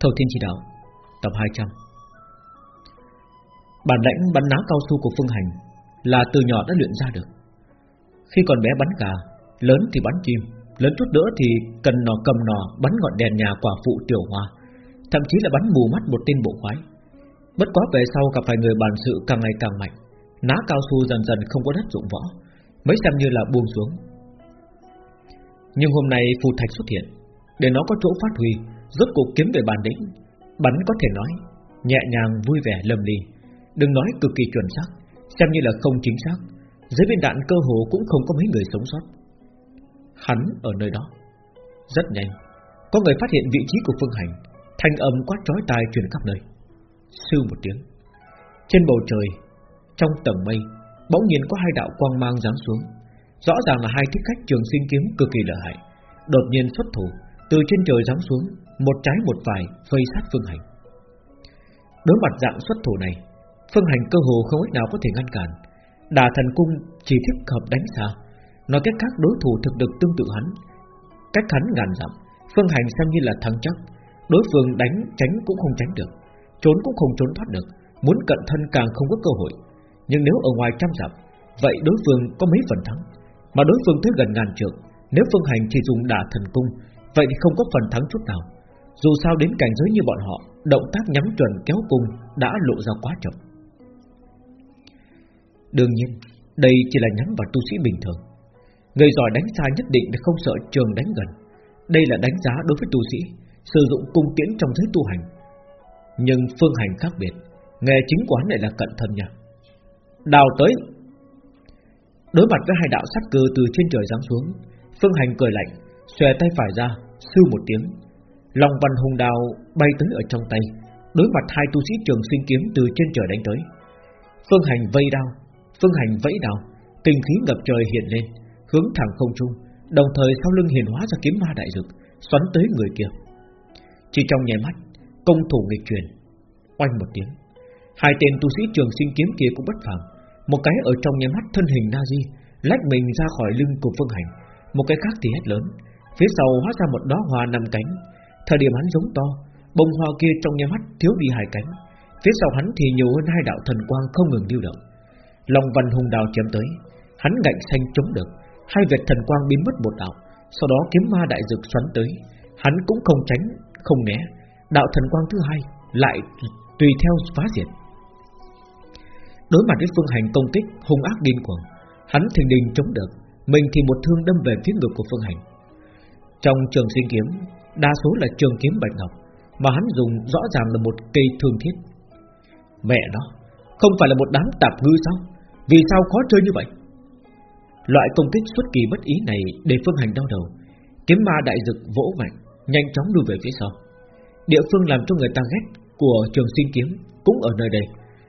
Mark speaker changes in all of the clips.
Speaker 1: Thầu Thiên Chỉ Đạo, Tập 200 Bản lãnh bắn ná cao su của Phương Hành Là từ nhỏ đã luyện ra được. Khi còn bé bắn gà, Lớn thì bắn chim, Lớn chút nữa thì cần nò cầm nò Bắn ngọn đèn nhà quả phụ tiểu hoa, Thậm chí là bắn mù mắt một tên bộ khoái. Bất quá về sau gặp phải người bàn sự càng ngày càng mạnh, Ná cao su dần dần không có đất dụng võ Mới xem như là buông xuống. Nhưng hôm nay phù thạch xuất hiện, Để nó có chỗ phát huy Rốt cuộc kiếm về bản lĩnh. Bắn có thể nói, Nhẹ nhàng vui vẻ lầm ly Đừng nói cực kỳ chuẩn xác, Xem như là không chính xác. Dưới viên đạn cơ hồ cũng không có mấy người sống sót. Hắn ở nơi đó. Rất nhanh, Có người phát hiện vị trí của Phương Hành. Thanh âm quát chói tai truyền khắp nơi. Sư một tiếng. Trên bầu trời, Trong tầng mây, Bỗng nhiên có hai đạo quang mang giáng xuống. Rõ ràng là hai thích khách trường sinh kiếm cực kỳ lợi hại. Đột nhiên xuất thủ từ trên trời giáng xuống, Một trái một phải vây sát Phương Hành. Đối mặt dạng xuất thủ này, Phương Hành cơ hồ không cách nào có thể ngăn cản. Đà thần cung chỉ thích hợp đánh xa. Nói cách khác, đối thủ thực lực tương tự hắn. Cách hắn ngàn dặm, Phương Hành xem như là thắng chắc. Đối phương đánh tránh cũng không tránh được, Trốn cũng không trốn thoát được. Muốn cận thân càng không có cơ hội. Nhưng nếu ở ngoài trăm dặm, Vậy đối phương có mấy phần thắng? Mà đối phương tới gần ngàn trượng, Nếu phương hành chỉ dùng đả thần cung Vậy thì không có phần thắng chút nào. Dù sao đến cảnh giới như bọn họ, Động tác nhắm chuẩn kéo cung Đã lộ ra quá chậm. Đương nhiên, Đây chỉ là nhắm vào tu sĩ bình thường. Người giỏi đánh xa nhất định là không sợ trường đánh gần. Đây là đánh giá đối với tu sĩ, Sử dụng cung tiễn trong giới tu hành. Nhưng phương hành khác biệt, Nghề chính quán này là cận thân nha. Đào tới. Đối mặt với hai đạo sát cơ từ trên trời giáng xuống, Phương hành cười lạnh, Xòe tay phải ra Sư một tiếng Lòng văn hùng đào bay tới ở trong tay, Đối mặt hai tu sĩ trường sinh kiếm từ trên trời đánh tới. Phương hành vây đao, Phương hành vẫy đao, Kinh khí ngập trời hiện lên, Hướng thẳng không trung, Đồng thời sau lưng hiền hóa ra kiếm ma đại dực Xoắn tới người kia. Chỉ trong nháy mắt, Công thủ nghịch truyền Oanh một tiếng, Hai tên tu sĩ trường sinh kiếm kia cũng bất phàm. Một cái ở trong nháy mắt thân hình Nazi Lách mình ra khỏi lưng của Phương Hành, Một cái khác thì hét lớn Phía sau hóa ra một đóa hoa năm cánh. Thời điểm hắn giống to Bông hoa kia trong nháy mắt thiếu đi hai cánh. Phía sau hắn thì nhiều hơn hai đạo thần quang không ngừng lưu động. Long văn hùng đào chém tới Hắn ngạnh xanh chống được. Hai vệt thần quang biến mất một đạo Sau đó kiếm ma đại dực xoắn tới. Hắn cũng không tránh, không né. Đạo thần quang thứ hai lại tùy theo phá diệt. Đối mặt với phương hành công kích hung ác điên cuồng Hắn thình đình chống được. Mình thì một thương đâm về phía ngực của phương hành. Trong trường sinh kiếm, Đa số là trường kiếm bạch ngọc, Mà hắn dùng rõ ràng là một cây thương thiết. Mẹ nó, Không phải là một đám tạp ngư sao? Vì sao khó chơi như vậy? Loại công kích xuất kỳ bất ý này Để phương hành đau đầu. Kiếm ma đại dực vỗ mạnh, Nhanh chóng lùi về phía sau. Địa phương làm cho người ta ghét Của trường sinh kiếm cũng ở nơi đây.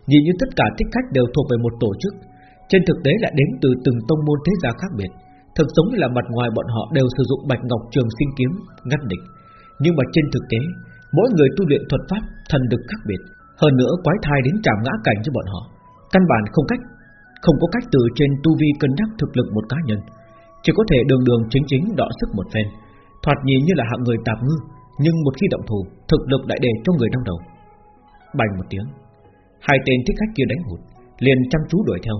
Speaker 1: Nhìn như tất cả thích khách đều thuộc về một tổ chức. Trên thực tế lại đến từ từng tông môn thế gia khác biệt. Thực giống như là mặt ngoài bọn họ đều sử dụng bạch ngọc trường sinh kiếm ngăn địch. Nhưng mà trên thực tế, Mỗi người tu luyện thuật pháp thần lực khác biệt. Hơn nữa, quái thai đến chạm ngã cảnh cho bọn họ. Căn bản không cách, Không có cách từ trên tu vi cân nhắc thực lực một cá nhân. Chỉ có thể đường đường chính chính đọ sức một phen. Thoạt nhìn như là hạng người tạp ngư, Nhưng một khi động thủ, Thực lực lại để cho người đau đầu. Bành một tiếng. Hai tên thích khách kia đánh hụt, Liền chăm chú đuổi theo.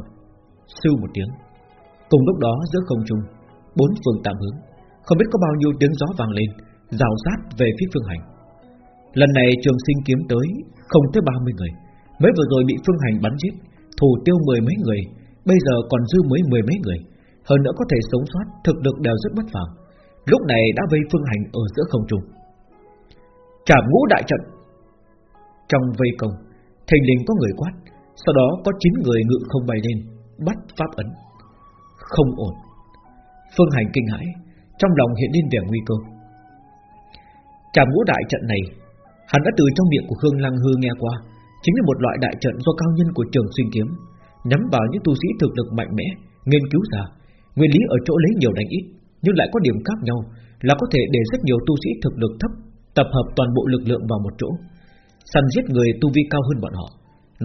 Speaker 1: Sư một tiếng. Cùng lúc đó, giữa không trung, Bốn phương tạm hướng, Không biết có bao nhiêu tiếng gió vang lên, Rào rát về phía phương hành. Lần này trường sinh kiếm tới Không tới 30 người, Mới vừa rồi bị phương hành bắn giết, Thủ tiêu mười mấy người, Bây giờ còn dư mới mười mấy người, Hơn nữa có thể sống sót, Thực lực đều rất bất phàm. Lúc này đã vây phương hành ở giữa không trung. Trảm ngũ đại trận. Trong vây công Thành linh có người quát, Sau đó có 9 người ngự không bay lên, Bắt pháp ấn. Không ổn. Phương hành kinh hãi, Trong lòng hiện lên vẻ nguy cơ. Trảm ngũ đại trận này, Hắn đã từ trong miệng của Khương Lăng Hư nghe qua, Chính là một loại đại trận do cao nhân của trường Xuyên kiếm, Nhắm vào những tu sĩ thực lực mạnh mẽ, Nghiên cứu ra. Nguyên lý ở chỗ lấy nhiều đánh ít, Nhưng lại có điểm khác nhau, Là có thể để rất nhiều tu sĩ thực lực thấp, Tập hợp toàn bộ lực lượng vào một chỗ. Săn giết người tu vi cao hơn bọn họ.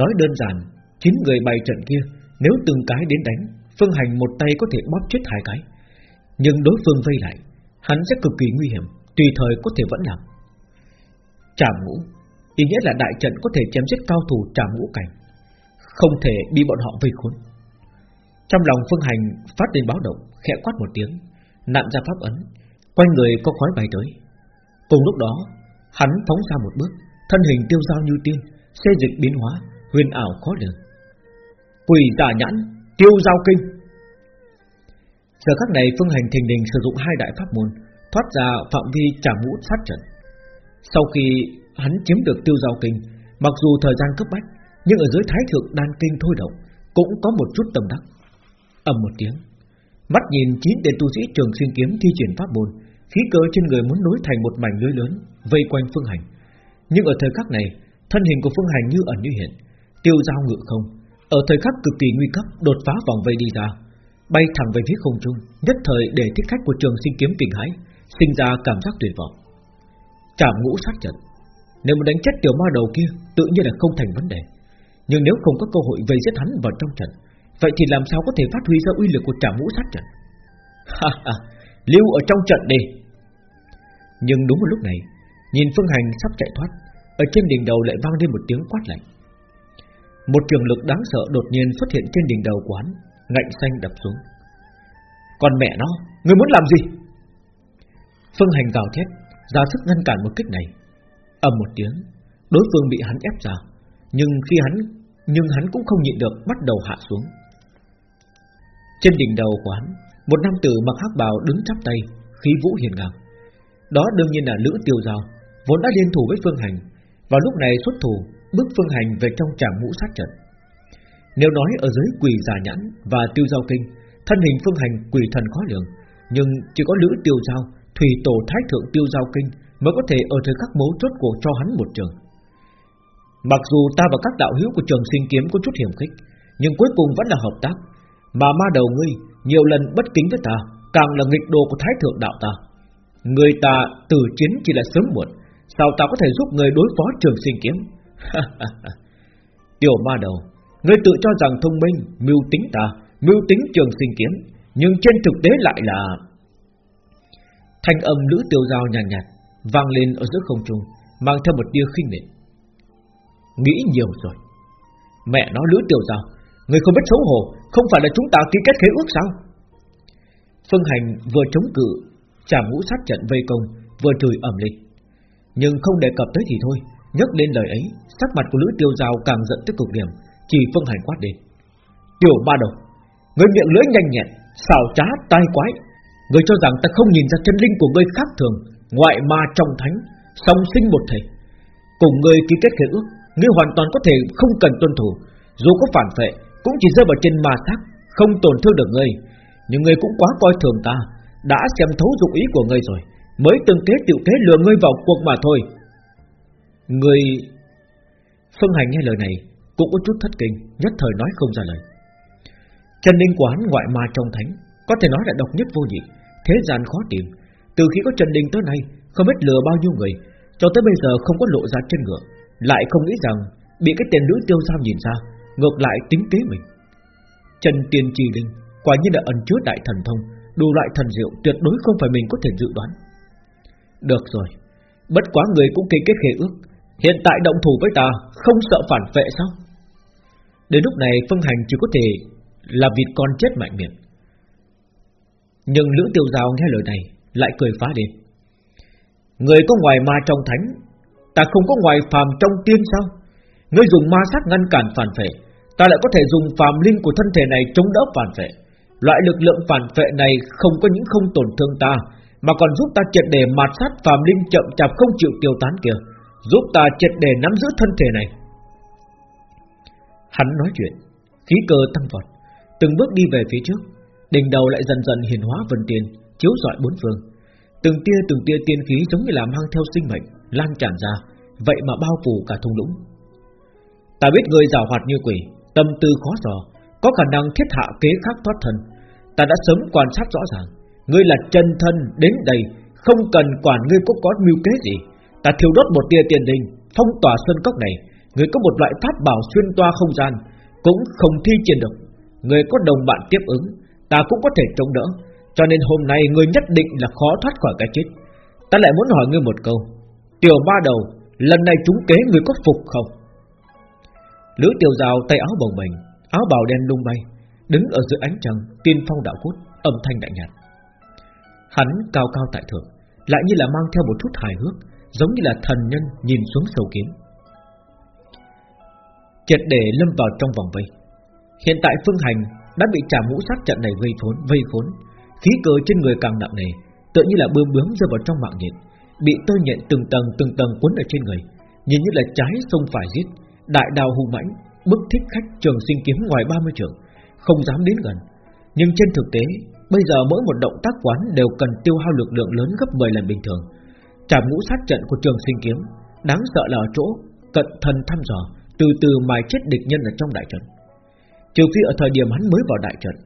Speaker 1: Nói đơn giản, Chín người bày trận kia, Nếu từng cái đến đánh Phương Hành một tay có thể bóp chết hai cái. Nhưng đối phương vây lại, Hắn sẽ cực kỳ nguy hiểm, Tùy thời có thể vẫn làm. Trảm ngũ, Ý nghĩa là đại trận có thể chém giết cao thủ trảm ngũ cảnh, Không thể bị bọn họ vây khốn. Trong lòng Phương Hành phát lên báo động, Khẽ quát một tiếng, Nặn ra pháp ấn, Quanh người có khói bay tới. Cùng lúc đó, Hắn phóng ra một bước, Thân hình tiêu dao như tiên, Xê dịch biến hóa, Huyền ảo khó lường. Quỷ giả nhãn Tiêu giao kinh. Giờ khắc này, Phương Hành thình đình sử dụng hai đại pháp môn, Thoát ra phạm vi trả ngũ sát trận. Sau khi hắn chiếm được tiêu giao kinh, Mặc dù thời gian cấp bách, Nhưng ở dưới thái thượng đan kinh thôi động, Cũng có một chút tâm đắc. Ầm một tiếng, Mắt nhìn chín tên tu sĩ trường sinh kiếm thi triển pháp môn, Khí cơ trên người muốn nối thành một mảnh lưới lớn, Vây quanh phương hành. Nhưng ở thời khắc này, Thân hình của phương hành như ẩn như hiện, Tiêu giao ngự không ở thời khắc cực kỳ nguy cấp, Đột phá vòng vây đi ra, Bay thẳng về phía không trung, Nhất thời để thích khách của trường sinh kiếm kinh hãi, Sinh ra cảm giác tuyệt vọng. Trảm ngũ sát trận, Nếu muốn đánh chết tiểu ma đầu kia, Tự nhiên là không thành vấn đề. Nhưng nếu không có cơ hội vây giết hắn vào trong trận, Vậy thì làm sao có thể phát huy ra uy lực của trảm ngũ sát trận? Ha ha, Lưu ở trong trận đi. Nhưng đúng một lúc này, Nhìn Phương Hành sắp chạy thoát, Ở trên đỉnh đầu lại vang lên một tiếng quát lạnh. Một trường lực đáng sợ đột nhiên xuất hiện trên đỉnh đầu quán Ngạnh xanh đập xuống. Còn mẹ nó, Người muốn làm gì? Phương Hành gào thét, ra sức ngăn cản một kích này. Ầm một tiếng, Đối phương bị hắn ép ra, Nhưng khi hắn, Nhưng hắn cũng không nhịn được bắt đầu hạ xuống. Trên đỉnh đầu quán Một nam tử mặc hắc bào đứng chắp tay, Khí vũ hiền ngang. Đó đương nhiên là Lữ Tiêu Giao, Vốn đã liên thủ với Phương Hành, Vào lúc này xuất thủ Bước Phương Hành về trong tràng ngũ sát trận. Nếu nói ở dưới quỳ giả nhãn Và tiêu giao kinh, Thân hình Phương Hành quỳ thần khó lường, Nhưng chỉ có Lữ Tiêu Giao, Thủy tổ thái thượng tiêu giao kinh Mới có thể ở thời khắc mấu chốt của cho hắn một trường. Mặc dù ta và các đạo hữu của trường sinh kiếm có chút hiểm khích, Nhưng cuối cùng vẫn là hợp tác, Mà ma đầu ngươi nhiều lần bất kính với ta, Càng là nghịch đồ của thái thượng đạo ta. Người ta từ chiến chỉ là sớm muộn, Sao ta có thể giúp người đối phó trường sinh kiếm? Tiểu ma đầu Ngươi tự cho rằng thông minh Mưu tính ta Mưu tính trường sinh kiếm Nhưng trên thực tế lại là Thanh âm lữ tiêu dao nhàn nhạt, nhạt vang lên ở giữa không trung, mang theo một tia khinh miệt. Nghĩ nhiều rồi. Mẹ nó lữ tiêu dao, người không biết xấu hổ, không phải là chúng ta ký kết khế ước sao? Phương Hành vừa chống cự, trả ngũ sát trận vây công, vừa chửi ẩm lên. Nhưng không đề cập tới thì thôi, nhắc lên lời ấy, sắc mặt của lữ tiêu giao càng giận tới cực điểm, chỉ Phương Hành quát đến. Tiểu ba đầu, người miệng lưỡi nhanh nhẹn, xào trá tai quái, người cho rằng ta không nhìn ra chân linh của ngươi khác thường Ngoại ma trong thánh Song sinh một thể. Cùng ngươi ký kết khế ước Ngươi hoàn toàn có thể không cần tuân thủ. Dù có phản phệ Cũng chỉ rơi vào trên ma xác Không tổn thương được ngươi. Nhưng ngươi cũng quá coi thường ta Đã xem thấu dụng ý của ngươi rồi Mới từng kế tiểu kế lừa ngươi vào cuộc mà thôi người Phương Hành nghe lời này Cũng có chút thất kinh, Nhất thời nói không ra lời. Chân linh quán ngoại ma trong thánh, có thể nói là độc nhất vô nhị, Thế gian khó tìm. Từ khi có Trần Đình tới nay, Không biết lừa bao nhiêu người, Cho tới bây giờ không có lộ ra chân ngựa, Lại không nghĩ rằng Bị cái tên nữ tiêu sao nhìn ra, Ngược lại tính kế mình. Trần Tiên Trì Linh, Quả nhiên là ẩn chứa đại thần thông, Đủ loại thần diệu tuyệt đối không phải mình có thể dự đoán. Được rồi, Bất quá người cũng ký kết khế ước Hiện tại động thủ với ta Không sợ phản vệ sao? Đến lúc này phân hành chỉ có thể Là vịt con chết mạnh miệng. Nhưng Lữ Tiêu Giao nghe lời này Lại cười phá đi Người có ngoài ma trong thánh Ta không có ngoài phàm trong tiên sao? Ngươi dùng ma sát ngăn cản phản vệ, Ta lại có thể dùng phàm linh của thân thể này chống đỡ phản vệ. Loại lực lượng phản vệ này Không có những không tổn thương ta Mà còn giúp ta triệt để mạt sát phàm linh chậm chạp không chịu tiêu tán kìa. Giúp ta triệt để nắm giữ thân thể này. Hắn nói chuyện, Khí cơ tăng vọt, Từng bước đi về phía trước, Đỉnh đầu lại dần dần hiển hóa vần tiền Chiếu rọi bốn phương. Từng tia từng tia tiên khí giống như là mang theo sinh mệnh, Lan tràn ra, Vậy mà bao phủ cả thung lũng. Ta biết người giảo hoạt như quỷ, Tâm tư khó dò, Có khả năng thiết hạ kế khác thoát thân. Ta đã sớm quan sát rõ ràng, Ngươi là chân thân đến đây, Không cần quản ngươi có có mưu kế gì. Ta thiêu đốt một tia tiền đình, Phong tỏa sơn cốc này. Người có một loại pháp bảo xuyên toa không gian, Cũng không thi triển được. Người có đồng bạn tiếp ứng, Ta cũng có thể chống đỡ. Cho nên hôm nay người nhất định là khó thoát khỏi cái chết. Ta lại muốn hỏi ngươi một câu. Tiểu ba đầu, Lần này chúng kế người có phục không? Lữ tiểu rào tay áo bồng bềnh, Áo bào đen lung bay, Đứng ở giữa ánh trăng, Tiên phong đạo cốt, Âm thanh đại nhạt. Hắn cao cao tại thượng, Lại như là mang theo một chút hài hước Giống như là thần nhân nhìn xuống sầu kiếm, Triệt để lâm vào trong vòng vây. Hiện tại phương hành Đã bị trả mũ sát trận này vây khốn Vây khốn. Khí cơ trên người càng nặng nề Tự như là bươm bướm rơi vào trong mạng nhện Bị tơ nhện từng tầng từng tầng cuốn ở trên người. Nhìn như là trái sông phải giết Đại đào hùng mãnh Bức thích khách trường sinh kiếm ngoài 30 trường Không dám đến gần. Nhưng trên thực tế Bây giờ mỗi một động tác quán đều cần tiêu hao lực lượng lớn gấp 10 lần bình thường chạm ngũ sát trận của trường sinh kiếm, Đáng sợ là ở chỗ Cận thần thăm dò, Từ từ mài chết địch nhân ở trong đại trận. Trừ phi ở thời điểm hắn mới vào đại trận,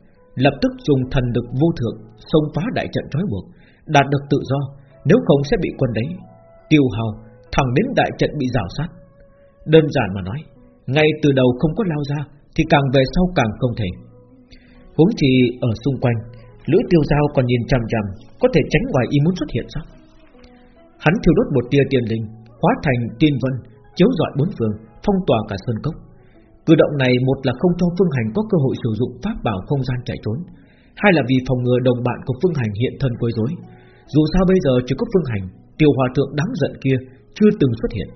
Speaker 1: Lập tức dùng thần lực vô thượng Xông phá đại trận trói buộc, Đạt được tự do, Nếu không sẽ bị quân đấy Tiêu hào thẳng đến đại trận bị rào sát. Đơn giản mà nói, Ngay từ đầu không có lao ra Thì càng về sau càng không thể. Huống chi ở xung quanh, Lữ tiêu giao còn nhìn chằm chằm, Có thể tránh ngoài ý muốn xuất hiện sao? Hắn thiêu đốt một tia tiền linh, Hóa thành tiên vân, Chiếu rọi bốn phương, Phong tỏa cả sơn cốc. Cử động này một là không cho Phương Hành có cơ hội sử dụng pháp bảo không gian chạy trốn, Hai là vì phòng ngừa đồng bạn của Phương Hành hiện thân quấy rối. Dù sao bây giờ chỉ có Phương Hành, Tiêu hòa thượng đáng giận kia Chưa từng xuất hiện.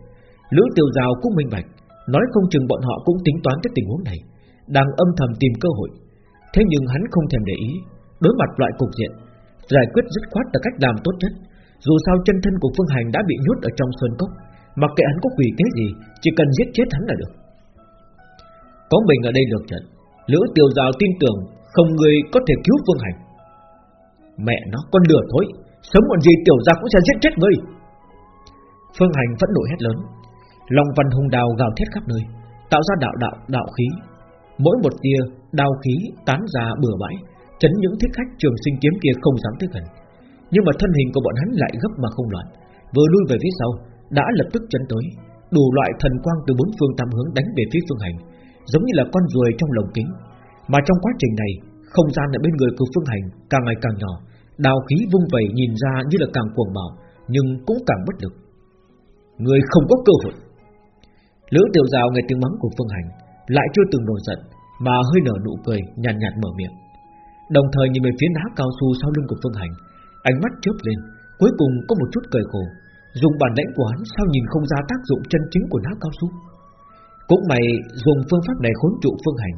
Speaker 1: Lữ tiêu rào cũng minh bạch, Nói không chừng bọn họ cũng tính toán tới tình huống này, Đang âm thầm tìm cơ hội. Thế nhưng hắn không thèm để ý, Đối mặt loại cục diện, Giải quyết dứt khoát là cách làm tốt nhất. Dù sao chân thân của Phương Hành đã bị nhốt ở trong sơn cốc, Mặc kệ hắn có quỷ kế gì, Chỉ cần giết chết hắn là được. Có mình ở đây được trận, Lữ tiêu giao tin tưởng Không người có thể cứu Phương Hành. Mẹ nó, con lửa thôi Sớm muộn gì tiểu gia cũng sẽ giết chết ngươi. Phương Hành vẫn nổi hét lớn, Long văn hung đào gào thét khắp nơi, Tạo ra đạo đạo đạo khí. Mỗi một tia đao khí tán ra bừa bãi, Chấn những thiết khách trường sinh kiếm kia không dám tới gần. Nhưng mà thân hình của bọn hắn lại gấp mà không loạn. Vừa lui về phía sau Đã lập tức chấn tới. Đủ loại thần quang từ bốn phương tam hướng đánh về phía phương hành Giống như là con ruồi trong lồng kính. Mà trong quá trình này Không gian ở bên người của phương hành càng ngày càng nhỏ Đào khí vung vẩy nhìn ra như là càng cuồng bạo Nhưng cũng càng bất lực. Người không có cơ hội. Lữ tiểu rào nghe tiếng mắng của phương hành Lại chưa từng nổi giận Mà hơi nở nụ cười nhàn nhạt, nhạt mở miệng. Đồng thời nhìn về phía đá cao su sau lưng của phương hành Ánh mắt chớp lên, Cuối cùng có một chút cười khổ. Dùng bản lĩnh của hắn sao nhìn không ra tác dụng chân chính của ná cao su? Cũng mày dùng phương pháp này khốn trụ phương hành.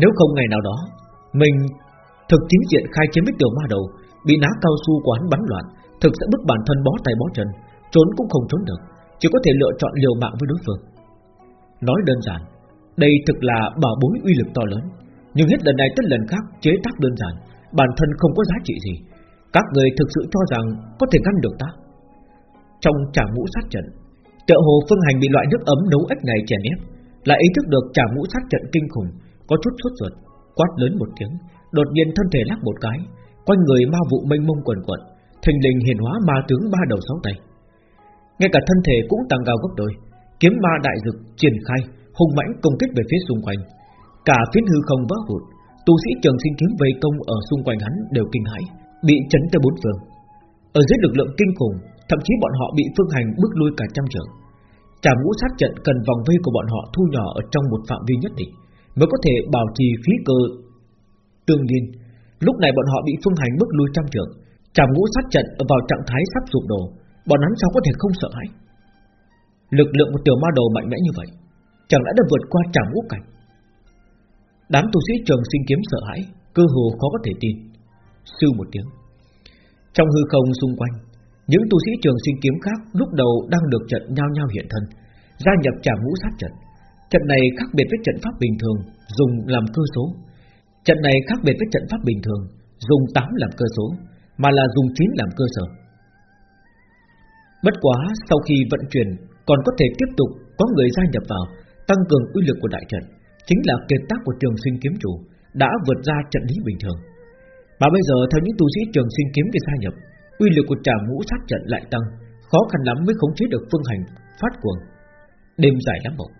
Speaker 1: Nếu không ngày nào đó, Mình thực chính diện khai chiến với tiểu ma đầu, Bị ná cao su của hắn bắn loạn, Thực sẽ bức bản thân bó tay bó chân, Trốn cũng không trốn được, Chỉ có thể lựa chọn liều mạng với đối phương. Nói đơn giản, Đây thực là bảo bối uy lực to lớn, Nhưng hết lần này tới lần khác chế tác đơn giản, Bản thân không có giá trị gì. Các người thực sự cho rằng Có thể ngăn được ta? Trong trả mũ sát trận, Tựa hồ phương hành bị loại nước ấm nấu ếch này chèn ép, Lại ý thức được trả mũ sát trận kinh khủng, Có chút sốt ruột, Quát lớn một tiếng, Đột nhiên thân thể lắc một cái, Quanh người ma vụ mênh mông quần quận Thình lình hiển hóa ma tướng ba đầu sáu tay. Ngay cả thân thể cũng tăng cao gấp đôi, Kiếm ma đại dực triển khai, Hùng mãnh công kích về phía xung quanh. Cả phiến hư không vỡ vụn Tu sĩ trường sinh kiếm vây công ở xung quanh hắn đều kinh hãi. Bị chấn tới bốn phương. Ở dưới lực lượng kinh khủng, Thậm chí bọn họ bị phương hành bước lui cả trăm trượng. Trả ngũ sát trận cần vòng vây của bọn họ thu nhỏ ở trong một phạm vi nhất định, Mới có thể bảo trì khí cơ tương liên. Lúc này bọn họ bị phương hành bước lui trăm trượng Trả ngũ sát trận vào trạng thái sắp sụp đổ, Bọn hắn sao có thể không sợ hãi? Lực lượng của tiểu ma đầu mạnh mẽ như vậy, Chẳng lẽ đã vượt qua trả ngũ cảnh? Đám tu sĩ trường sinh kiếm sợ hãi, Cơ hồ khó có thể tin. Sư một tiếng. Trong hư không xung quanh, Những tu sĩ trường sinh kiếm khác Lúc đầu đang được trận nhau nhau hiện thân, Gia nhập trả ngũ sát trận. Trận này khác biệt với trận pháp bình thường, Dùng làm cơ số. Trận này khác biệt với trận pháp bình thường, Dùng 8 làm cơ số, Mà là dùng 9 làm cơ sở. Bất quá sau khi vận chuyển, Còn có thể tiếp tục có người gia nhập vào, Tăng cường uy lực của đại trận, chính là kiệt tác của trường sinh kiếm chủ, đã vượt ra trận lý bình thường. Mà bây giờ theo những tu sĩ trường sinh kiếm kia gia nhập, uy lực của trà ngũ sát trận lại tăng, khó khăn lắm mới khống chế được phương hành phát cuồng. Đêm dài lắm một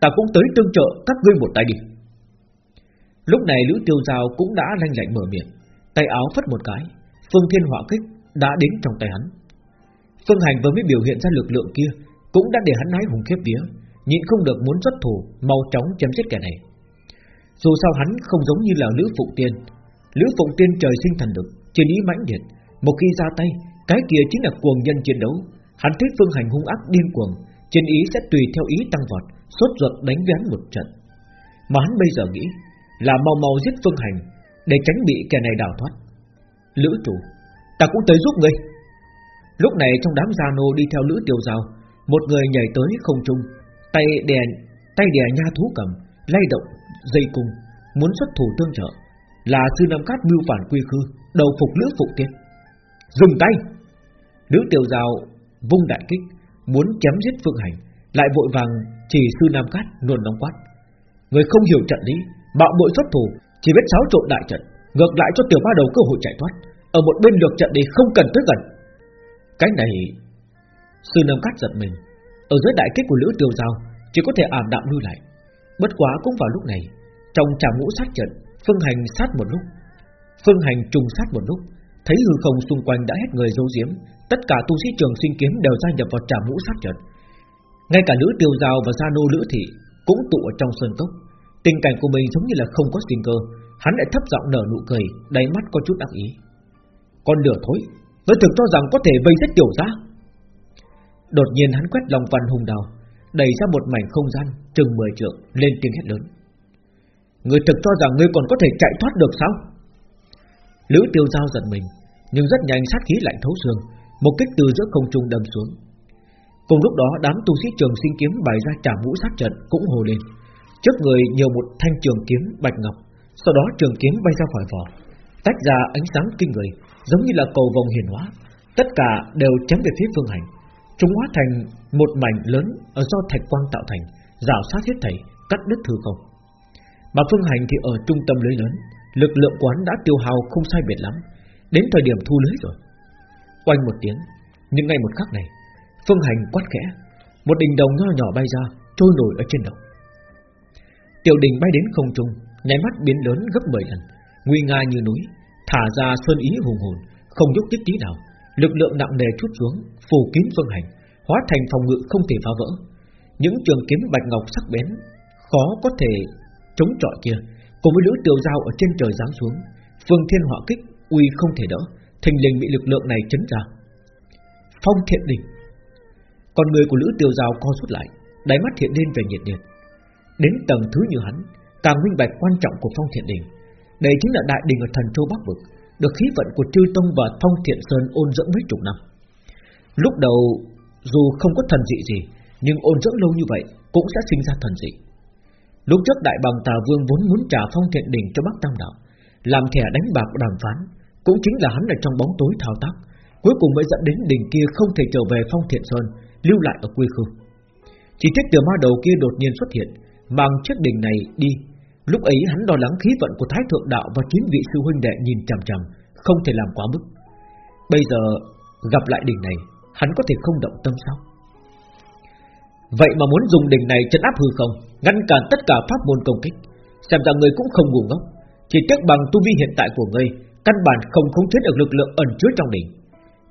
Speaker 1: ta cũng tới tương trợ các ngươi một tay đi. Lúc này Lữ Tiêu Giao cũng đã lanh lạnh mở miệng, tay áo phất một cái, phương thiên hỏa kích đã đến trong tay hắn. Phương hành vừa mới biểu hiện ra lực lượng kia, Cũng đã để hắn hái hùng khiếp vía Nhịn không được muốn xuất thủ Mau chóng chém giết kẻ này Dù sao hắn không giống như là Lữ phụ Tiên Lữ Phụng Tiên trời sinh thần lực Chiến ý mãnh liệt. Một khi ra tay, Cái kia chính là cuồng nhân chiến đấu. Hắn thuyết phương hành hung ác điên cuồng Chiến ý sẽ tùy theo ý tăng vọt, Sốt ruột đánh với một trận. Mà hắn bây giờ nghĩ Là mau mau giết phương hành, Để tránh bị kẻ này đào thoát. Lữ chủ, Ta cũng tới giúp ngươi. Lúc này trong đám gia nô đi theo Lữ Tiêu Giao, Một người nhảy tới không trung, Tay đè tay đè nha thú cầm, Lay động dây cung, Muốn xuất thủ tương trợ. Là sư Nam Cát mưu phản quy khư, Đầu phục Lữ Phụ Tiên dùng tay! Lữ tiểu Giao vung đại kích, Muốn chém giết Phương Hành, Lại vội vàng chỉ sư Nam Cát luôn nóng quát. Người không hiểu trận lý Bạo bội xuất thủ, Chỉ biết xáo trộn đại trận, Ngược lại cho tiểu ba đầu cơ hội chạy thoát. Ở một bên lược trận đi không cần tới gần. Cái này, Sư Nam Cát giật mình. Ở dưới đại kích của Lữ Tiêu Giao Chỉ có thể ảm đạm lui lại. Bất quá cũng vào lúc này, Trong trà ngũ sát trận Phương Hành sát một lúc. Phương Hành trùng sát một lúc. Thấy hư không xung quanh đã hết người dấu diếm Tất cả tu sĩ trường sinh kiếm đều gia nhập vào trà mũ sát trận. Ngay cả Lữ Tiêu Giao và Gia Nô Lữ Thị Cũng tụ ở trong sơn cốc. Tình cảnh của mình giống như là không có sinh cơ, Hắn lại thấp giọng nở nụ cười Đáy mắt có chút ác ý. Con lửa thối Ngươi thực cho rằng có thể vây giết tiểu gia. Đột nhiên hắn quét lòng văn hùng đào, Đẩy ra một mảnh không gian Chừng 10 trượng, lên tiếng hét lớn người thực cho rằng ngươi còn có thể chạy thoát được sao? Lữ tiêu giao giận mình, Nhưng rất nhanh sát khí lạnh thấu xương, Một kích từ giữa không trung đâm xuống. Cùng lúc đó, đám tu sĩ trường sinh kiếm bày ra trả mũ sát trận cũng hồ lên. Trước người nhiều một thanh trường kiếm bạch ngọc, Sau đó trường kiếm bay ra khỏi vỏ, Tách ra ánh sáng kinh người, Giống như là cầu vòng hiển hóa. Tất cả đều chém về phía phương hành, Chúng hóa thành một mảnh lớn Ở do thạch quang tạo thành, Rào sát hết thảy, cắt đứt thư không. Mà phương hành thì ở trung tâm lưới lớn, Lực lượng quán đã tiêu hao không sai biệt lắm. Đến thời điểm thu lưới rồi. Quanh một tiếng Nhưng ngay một khắc này, Phương hành quát khẽ. Một đình đồng nho nhỏ bay ra, Trôi nổi ở trên đầu. Tiểu đình bay đến không trung, Nháy mắt biến lớn gấp 10 lần. Nguy nga như núi, Thả ra xuân ý hùng hồn, Không nhúc tích tí nào. Lực lượng nặng nề chút xuống Phủ kín phương hành, Hóa thành phòng ngự không thể phá vỡ. Những trường kiếm bạch ngọc sắc bén, Khó có thể chống trọi kia, Cùng với lưỡi tiêu dao ở trên trời giáng xuống, Phương thiên hỏa kích uy không thể đỡ, Thình lình bị lực lượng này chấn ra. Phong thiện đỉnh Con người của lữ tiêu dao co rút lại, Đáy mắt hiện lên về nhiệt liệt. Đến tầng thứ như hắn, Càng minh bạch quan trọng của phong thiện đỉnh Đây chính là đại đình ở thần châu Bắc Vực, Được khí vận của Trư Tông và Phong Thiện Sơn ôn dưỡng mấy chục năm. Lúc đầu, Dù không có thần dị gì, Nhưng ôn dưỡng lâu như vậy Cũng sẽ sinh ra thần dị. Lúc trước Đại Bằng Tà Vương vốn muốn trả Phong Thiện Đỉnh cho Bắc Tam Đạo, Làm thẻ đánh bạc đàm phán, Cũng chính là hắn ở trong bóng tối thao tác, Cuối cùng mới dẫn đến đỉnh kia không thể trở về Phong Thiện Sơn, Lưu lại ở quê khư Chỉ trách từ ma đầu kia đột nhiên xuất hiện, Mang chiếc đỉnh này đi. Lúc ấy hắn lo lắng khí vận của Thái Thượng Đạo Và chín vị sư huynh đệ nhìn chằm chằm, Không thể làm quá mức. Bây giờ gặp lại đỉnh này, Hắn có thể không động tâm sao? Vậy mà muốn dùng đỉnh này chấn áp hư không, Ngăn cản tất cả pháp môn công kích. Xem ra người cũng không ngu ngốc. Chỉ tiếc bằng tu vi hiện tại của ngươi, Căn bản không khống chế được lực lượng ẩn chứa trong đỉnh.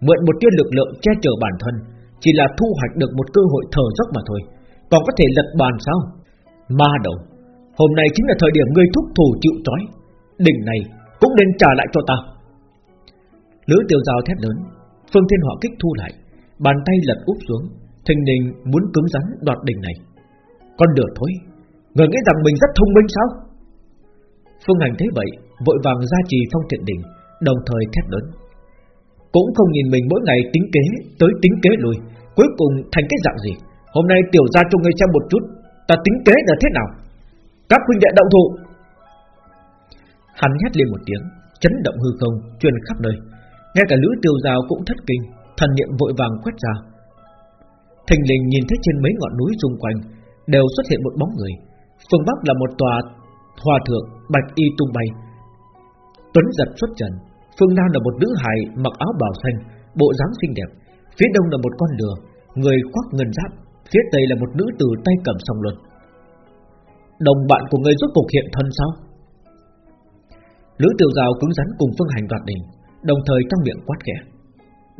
Speaker 1: Mượn một tia lực lượng che chở bản thân, Chỉ là thu hoạch được một cơ hội thở dốc mà thôi. Còn có thể lật bàn sao? Ma đầu, Hôm nay chính là thời điểm ngươi thúc thủ chịu trói. Đỉnh này cũng nên trả lại cho ta. Lữ tiêu giao thét lớn, Phương thiên họa kích thu lại, Bàn tay lật úp xuống. Thình đình muốn cứng rắn đoạt đỉnh này. Con được thôi Người nghĩ rằng mình rất thông minh sao? Phương hành thấy vậy, Vội vàng ra trì phong thiện đỉnh, Đồng thời thét lớn. Cũng không nhìn mình mỗi ngày tính kế, Tới tính kế lùi, Cuối cùng thành cái dạng gì? Hôm nay tiểu ra cho ngươi xem một chút, Ta tính kế là thế nào? Các huynh đệ động thủ! Hắn hét lên một tiếng, Chấn động hư không, truyền khắp nơi. Ngay cả lữ tiêu giao cũng thất kinh, Thần niệm vội vàng quét ra. Thình lình nhìn thấy trên mấy ngọn núi xung quanh, Đều xuất hiện một bóng người. Phương Bắc là một tòa hòa thượng, Bạch y tung bay. Tuấn giật xuất trần, Phương Nam là một nữ hài mặc áo bào xanh, Bộ dáng xinh đẹp. Phía đông là một con lừa, Người khoác ngân giáp, Phía tây là một nữ tử tay cầm song luật. Đồng bạn của người rốt cuộc hiện thân sao? Lữ tiểu rào cứng rắn cùng phương hành đoạt đỉnh, Đồng thời trong miệng quát khẽ.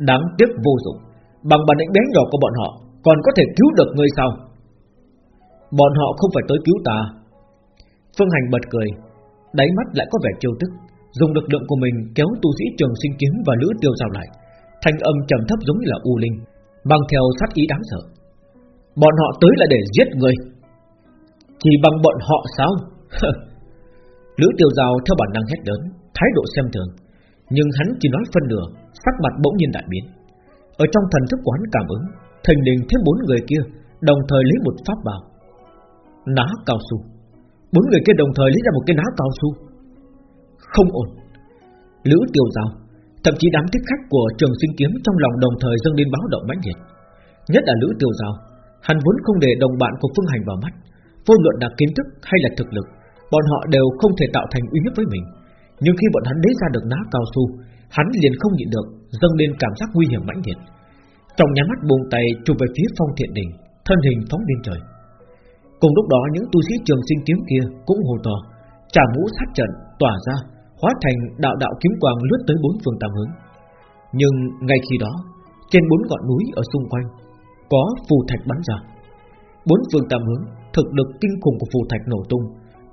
Speaker 1: Đáng tiếc vô dụng, Bằng bản lĩnh bé nhỏ của bọn họ còn có thể cứu được ngươi sao? Bọn họ không phải tới cứu ta. Phương Hành bật cười, Đáy mắt lại có vẻ trêu tức Dùng lực lượng của mình kéo tu sĩ trường sinh kiếm và lữ tiêu rào lại, Thanh âm trầm thấp giống như là u linh, Mang theo sát ý đáng sợ. Bọn họ tới là để giết người Chỉ bằng bọn họ sao? Lữ tiêu rào theo bản năng hét lớn, Thái độ xem thường, Nhưng hắn chỉ nói phân nửa, Sắc mặt bỗng nhiên đại biến. Ở trong thần thức của hắn cảm ứng Thành đình thêm bốn người kia, Đồng thời lấy một pháp bảo. Ná cao su. Bốn người kia đồng thời lấy ra một cái ná cao su. Không ổn. Lữ tiêu giao, Thậm chí đám thích khách của trường sinh kiếm Trong lòng đồng thời dâng lên báo động mãnh liệt. Nhất là Lữ tiêu giao, Hắn vốn không để đồng bạn của Phương Hành vào mắt. Vô luận là kiến thức hay là thực lực, Bọn họ đều không thể tạo thành uy hiếp với mình. Nhưng khi bọn hắn lấy ra được ná cao su, Hắn liền không nhịn được, Dâng lên cảm giác nguy hiểm mãnh liệt. Trong nhà mắt buông tay chụp về phía phong thiện đình Thân hình phóng lên trời Cùng lúc đó những tu sĩ trường sinh kiếm kia cũng hồ to, trả mũ sát trận tỏa ra, hóa thành đạo đạo kiếm quang lướt tới bốn phương tám hướng. Nhưng ngay khi đó, trên bốn ngọn núi ở xung quanh có phù thạch bắn ra. Bốn phương tám hướng, thực lực kinh khủng của phù thạch nổ tung,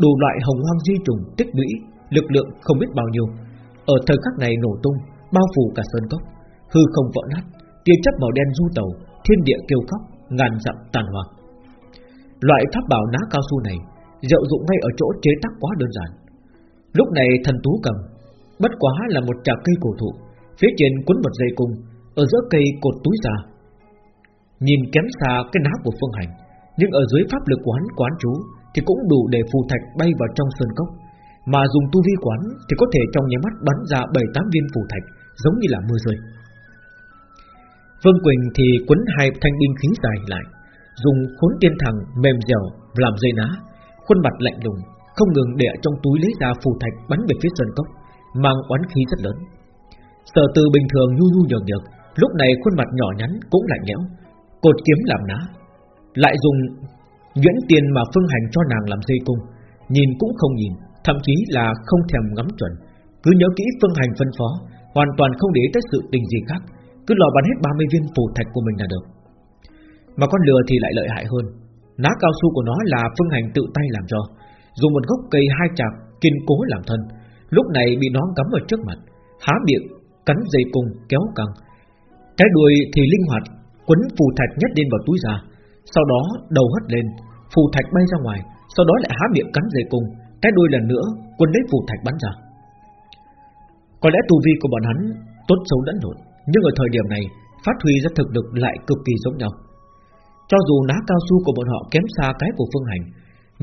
Speaker 1: đủ loại hồng hoang di trùng tích lũy, lực lượng không biết bao nhiêu. Ở thời khắc này nổ tung, bao phủ cả sơn cốc, hư không vỡ nát, tia chấp màu đen du tàu, thiên địa kêu khóc, ngàn dặm tàn hoa Loại pháp bảo ná cao su này Diệu dụng ngay ở chỗ chế tác quá đơn giản. Lúc này thần tú cầm Bất quá là một trà cây cổ thụ Phía trên cuốn một dây cung Ở giữa cây cột túi già Nhìn kém xa cái ná của phương hành Nhưng ở dưới pháp lực quán quán chú Thì cũng đủ để phù thạch bay vào trong sơn cốc. Mà dùng tu vi quán Thì có thể trong nháy mắt bắn ra 7-8 viên phù thạch Giống như là mưa rơi. Vương Quỳnh thì quấn hai thanh binh khí dài lại dùng khốn tiên thẳng mềm dẻo làm dây ná, khuôn mặt lạnh lùng, không ngừng để trong túi lấy ra phù thạch bắn về phía sơn cốc, mang oán khí rất lớn. Sở Từ bình thường nhu nhu nhược nhược, lúc này khuôn mặt nhỏ nhắn cũng lạnh lẽo, cột kiếm làm ná, lại dùng nhuyễn tiền mà phương hành cho nàng làm dây cung, nhìn cũng không nhìn, thậm chí là không thèm ngắm chuẩn, cứ nhớ kỹ phương hành phân phó, hoàn toàn không để tới sự tình gì khác, cứ lò bắn hết 30 viên phù thạch của mình là được. Mà con lừa thì lại lợi hại hơn. Ná cao su của nó là phương hành tự tay làm cho. Dùng một gốc cây hai chạc kiên cố làm thân. Lúc này bị nó cắm ở trước mặt. Há miệng, cắn dây cung kéo căng. Cái đuôi thì linh hoạt Quấn phù thạch nhất lên vào túi ra Sau đó đầu hất lên Phù thạch bay ra ngoài. Sau đó lại há miệng cắn dây cung. Cái đuôi lần nữa quấn lấy phù thạch bắn ra. Có lẽ tu vi của bọn hắn Tốt xấu lẫn lộn nhưng ở thời điểm này, Phát huy ra thực lực lại cực kỳ giống nhau. Cho dù ná cao su của bọn họ kém xa cái của Phương Hành,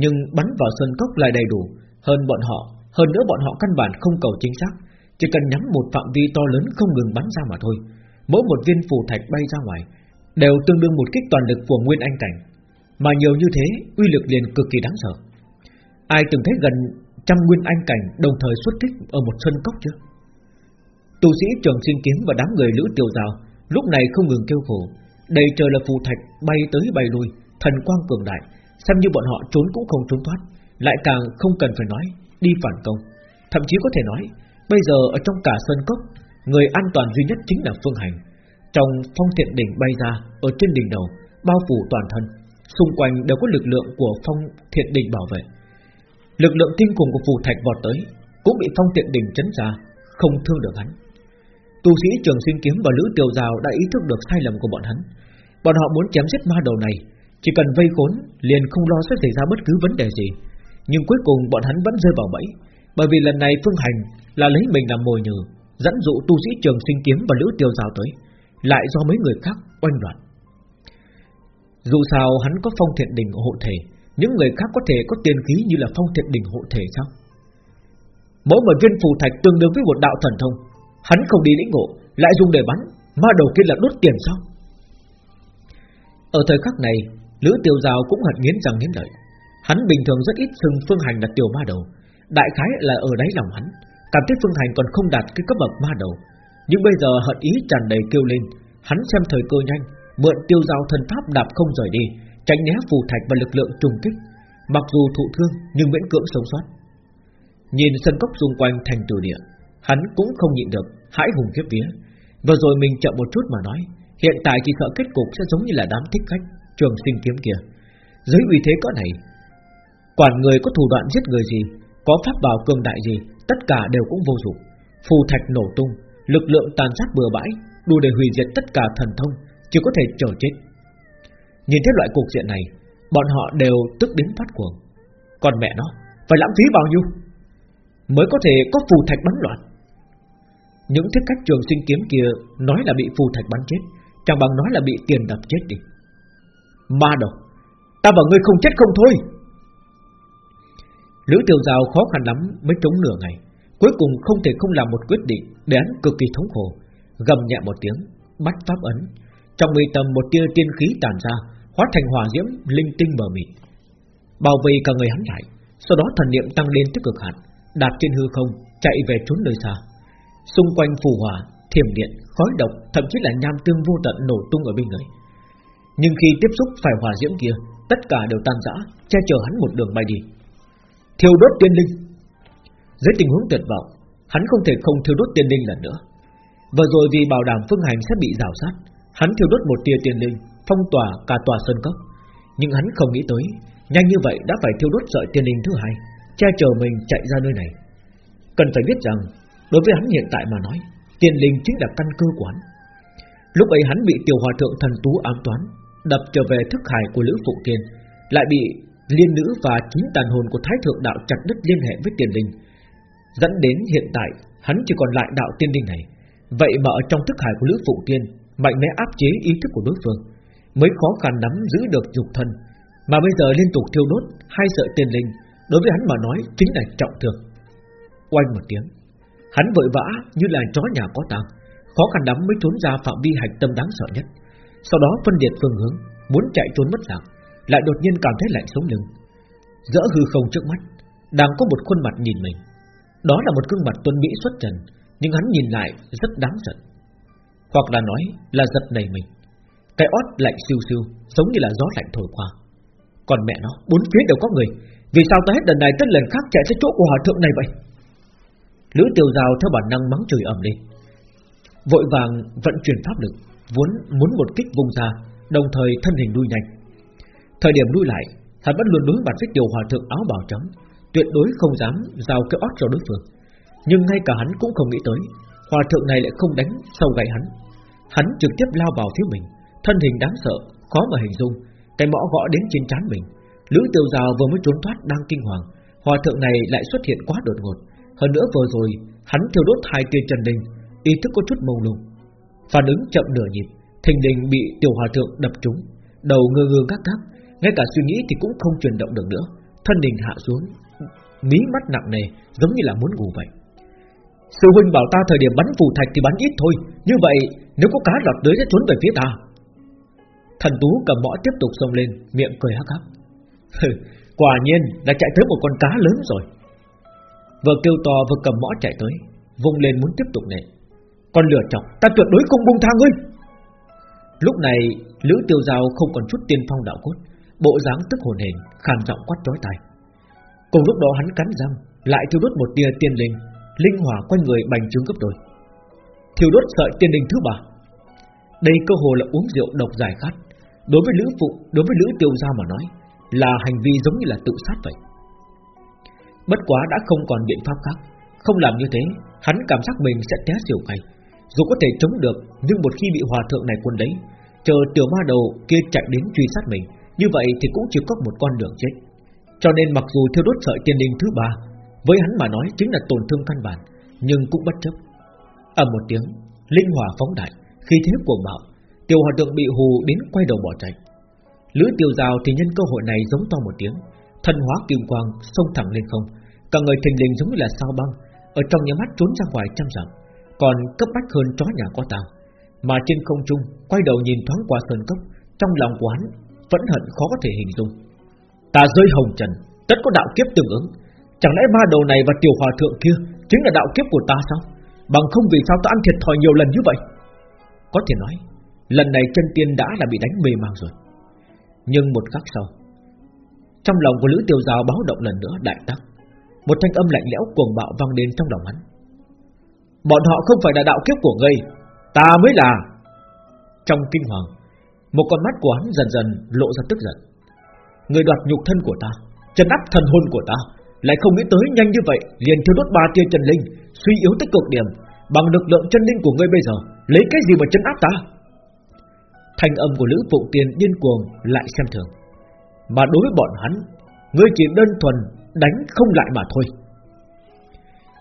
Speaker 1: Nhưng bắn vào sân cốc lại đầy đủ, Hơn bọn họ, Hơn nữa bọn họ căn bản không cầu chính xác, Chỉ cần nhắm một phạm vi to lớn không ngừng bắn ra mà thôi. Mỗi một viên phù thạch bay ra ngoài, Đều tương đương một kích toàn lực của Nguyên Anh Cảnh. Mà nhiều như thế, Uy lực liền cực kỳ đáng sợ. Ai từng thấy gần trăm Nguyên Anh Cảnh Đồng thời xuất kích ở một sân cốc chưa? Tu sĩ trường sinh kiếm và đám người lữ tiểu rào Lúc này không ngừng kêu khổ. Đầy trời là phù thạch bay tới bay lui, Thần quang cường đại, Xem như bọn họ trốn cũng không trốn thoát, Lại càng không cần phải nói, Đi phản công. Thậm chí có thể nói, Bây giờ ở trong cả sân cốc, Người an toàn duy nhất chính là Phương Hành. Trong phong thiện đỉnh bay ra, Ở trên đỉnh đầu, Bao phủ toàn thân, Xung quanh đều có lực lượng của phong thiện đỉnh bảo vệ. Lực lượng kinh khủng của phù thạch vọt tới, Cũng bị phong thiện đỉnh chấn ra, Không thương được hắn. Tu sĩ trường sinh kiếm và lữ tiểu Giao đã ý thức được sai lầm của bọn hắn. Bọn họ muốn chém giết ma đầu này. Chỉ cần vây khốn, liền không lo sẽ xảy ra bất cứ vấn đề gì. Nhưng cuối cùng bọn hắn vẫn rơi vào bẫy. Bởi vì lần này Phương Hành là lấy mình làm mồi nhử, Dẫn dụ tu sĩ trường sinh kiếm và lữ tiêu Giao tới, Lại do mấy người khác oanh loạn. Dù sao hắn có phong thiện đình hộ thể, Những người khác có thể có tiền khí như là phong thiện đình hộ thể sao? Mỗi một viên phù thạch tương đương với một đạo thần thông Hắn không đi lĩnh ngộ, Lại dùng để bắn. Ma đầu kia là đốt tiền sao? Ở thời khắc này, Lữ tiêu giao cũng hận nghiến răng nghiến lợi. Hắn bình thường rất ít xưng Phương Hành là tiểu ma đầu. Đại khái là ở đáy lòng hắn, Cảm thấy Phương Hành còn không đạt cái cấp bậc ma đầu. Nhưng bây giờ hận ý tràn đầy kêu lên, Hắn xem thời cơ nhanh, Mượn tiêu giao thần pháp đạp không rời đi, Tránh né phù thạch và lực lượng trùng kích. Mặc dù thụ thương, nhưng miễn cưỡng sống sót. Nhìn sân cốc xung quanh thành từ địa Hắn cũng không nhịn được, Hãi hùng khiếp vía. Vừa rồi mình chậm một chút mà nói, Hiện tại chỉ sợ kết cục sẽ giống như là đám thích khách, Trường sinh kiếm kia. Dưới uy thế có này, Quản người có thủ đoạn giết người gì, Có pháp bảo cường đại gì, Tất cả đều cũng vô dụng. Phù thạch nổ tung, Lực lượng tàn sát bừa bãi, Đủ để hủy diệt tất cả thần thông, Chỉ có thể chờ chết. Nhìn thấy loại cục diện này, Bọn họ đều tức đến phát cuồng. Còn mẹ nó, Phải lãng phí bao nhiêu? Mới có thể có phù thạch bắn loạn. Những thiết cách trường sinh kiếm kia Nói là bị phù thạch bắn chết, Chẳng bằng nói là bị tiền đập chết đi. Ma đầu, Ta bảo ngươi không chết không thôi. Lữ tiểu giao khó khăn lắm Mới chống nửa ngày, Cuối cùng không thể không làm một quyết định Để hắn cực kỳ thống khổ, Gầm nhẹ một tiếng, Bắt pháp ấn, Trong mi tâm một tia tiên khí tàn ra, Hóa thành hỏa diễm linh tinh mờ mịt. Bảo vệ cả người hắn lại, Sau đó thần niệm tăng lên tới cực hạn Đạp trên hư không, Chạy về trốn nơi xa. Xung quanh phù hỏa thiểm điện, khói độc, thậm chí là nham tương vô tận nổ tung ở bên người. Nhưng khi tiếp xúc phải hỏa diễm kia, tất cả đều tan rã, che chở hắn một đường bay đi. Thiêu đốt tiên linh. Dưới tình huống tuyệt vọng, hắn không thể không thiêu đốt tiên linh lần nữa. Vừa rồi vì bảo đảm phương hành sẽ bị rào sát, hắn thiêu đốt một tia tiên linh, phong tỏa cả tòa sơn cốc. Nhưng hắn không nghĩ tới, nhanh như vậy đã phải thiêu đốt sợi tiên linh thứ hai, che chở mình chạy ra nơi này. Cần phải biết rằng, đối với hắn hiện tại mà nói, Tiên linh chính là căn cơ quán Lúc ấy hắn bị tiểu hòa thượng thần tú ám toán Đập trở về thức hải của Lữ Phụ Tiên Lại bị liên nữ và chính tàn hồn của Thái Thượng Đạo chặt đứt liên hệ với tiền linh. Dẫn đến hiện tại Hắn chỉ còn lại đạo tiên linh này. Vậy mà ở trong thức hải của Lữ Phụ Tiên Mạnh mẽ áp chế ý thức của đối phương Mới khó khăn nắm giữ được dục thân. Mà bây giờ liên tục thiêu đốt Hai sợi tiền linh Đối với hắn mà nói chính là trọng thương. Oanh một tiếng. Hắn vội vã như là chó nhà có tang, khó khăn lắm mới trốn ra phạm vi hạch tâm đáng sợ nhất. Sau đó phân liệt phương hướng, muốn chạy trốn mất dạng, lại đột nhiên cảm thấy lạnh sống lưng. Giữa hư không trước mắt, đang có một khuôn mặt nhìn mình. Đó là một gương mặt tuân mỹ xuất trần, nhưng hắn nhìn lại rất đáng giận. Hoặc là nói là giật nảy mình. Cái ót lạnh siêu siêu, giống như là gió lạnh thổi qua. Còn mẹ nó, bốn phía đều có người, vì sao ta hết lần này tới lần khác chạy tới chỗ của hòa thượng này vậy? Lữ Tiêu Giao theo bản năng mắng chửi ầm lên, vội vàng vận chuyển pháp lực, vốn muốn một kích vùng ra, đồng thời thân hình đuôi nhanh. Thời điểm lui lại, hắn vẫn luôn đối mặt với tiểu hòa thượng áo bào trắng, tuyệt đối không dám giao cái ót cho đối phương. Nhưng ngay cả hắn cũng không nghĩ tới, hòa thượng này lại không đánh sau gãy hắn. Hắn trực tiếp lao vào phía mình, thân hình đáng sợ, khó mà hình dung, cái mõ gõ đến trên trán mình. Lữ Tiêu Giao vừa mới trốn thoát đang kinh hoàng, hòa thượng này lại xuất hiện quá đột ngột, hơn nữa vừa rồi, Hắn thiêu đốt hai tia trần đình Ý thức có chút mông lung. Phản ứng chậm nửa nhịp, Thình đình bị tiểu hòa thượng đập trúng. Đầu ngơ ngơ gác gác Ngay cả suy nghĩ thì cũng không chuyển động được nữa. Thân đình hạ xuống, Mí mắt nặng nề, giống như là muốn ngủ vậy. Sư huynh bảo ta thời điểm bắn phù thạch thì bắn ít thôi, Như vậy nếu có cá lọt tới sẽ trốn về phía ta. Thần tú cầm mõ tiếp tục xông lên, Miệng cười hắc hắc. Quả nhiên đã chạy tới một con cá lớn rồi. Vừa kêu to vừa cầm mõ chạy tới, Vung lên muốn tiếp tục nện. Con lửa chọc, ta tuyệt đối không buông tha ngươi. Lúc này, Lữ tiêu giao không còn chút tiên phong đạo cốt, Bộ dáng tức hồn hển Khàn giọng quát chói tai. Cùng lúc đó hắn cắn răng, Lại thiêu đốt một tia tiên linh Linh hỏa quanh người bành trướng gấp đôi. Thiêu đốt sợi tiên linh thứ ba. Đây cơ hồ là uống rượu độc giải khát. Đối với Lữ Phụ, Đối với Lữ Tiêu Giao mà nói, Là hành vi giống như là tự sát vậy. Bất quá đã không còn biện pháp khác. Không làm như thế Hắn cảm giác mình sẽ té xỉu ngay. Dù có thể chống được Nhưng một khi bị hòa thượng này quân lấy, Chờ tiểu ma đầu kia chạy đến truy sát mình Như vậy thì cũng chỉ có một con đường chết. Cho nên mặc dù thiêu đốt sợi tiên linh thứ ba Với hắn mà nói chính là tổn thương căn bản Nhưng cũng bất chấp. Ầm một tiếng Linh hỏa phóng đại Khi thế cuồng bạo Tiểu hòa thượng bị hù đến quay đầu bỏ chạy. Lữ tiêu rào thì nhân cơ hội này giống to một tiếng thân hóa kim quang xông thẳng lên không, cả người thình lình giống như là sao băng, ở trong nhà mắt trốn ra ngoài trăm dặm, còn cấp bách hơn chó nhà có tàng. Mà trên không trung, quay đầu nhìn thoáng qua sơn cốc, trong lòng quán vẫn hận khó có thể hình dung. Ta rơi hồng trần, tất có đạo kiếp tương ứng, chẳng lẽ ba đầu này và tiểu hòa thượng kia chính là đạo kiếp của ta sao? Bằng không vì sao ta ăn thiệt thòi nhiều lần như vậy? Có thể nói, lần này chân tiên đã là bị đánh mê mang rồi. Nhưng một khắc sau, trong lòng của Lữ Tiêu Giao báo động lần nữa, đại tắc. Một thanh âm lạnh lẽo cuồng bạo vang lên trong lòng hắn. Bọn họ không phải là đạo kiếp của ngươi, Ta mới là. Trong kinh hoàng, Một con mắt của hắn dần dần lộ ra tức giận. Người đoạt nhục thân của ta, Chân áp thần hồn của ta, Lại không nghĩ tới nhanh như vậy, Liền thiêu đốt ba tia chân linh, Suy yếu tới cực điểm, Bằng lực lượng chân linh của ngươi bây giờ, Lấy cái gì mà chân áp ta? Thanh âm của Lữ Phụng tiền điên cuồng lại xem thường. Mà đối với bọn hắn Ngươi chỉ đơn thuần đánh không lại mà thôi.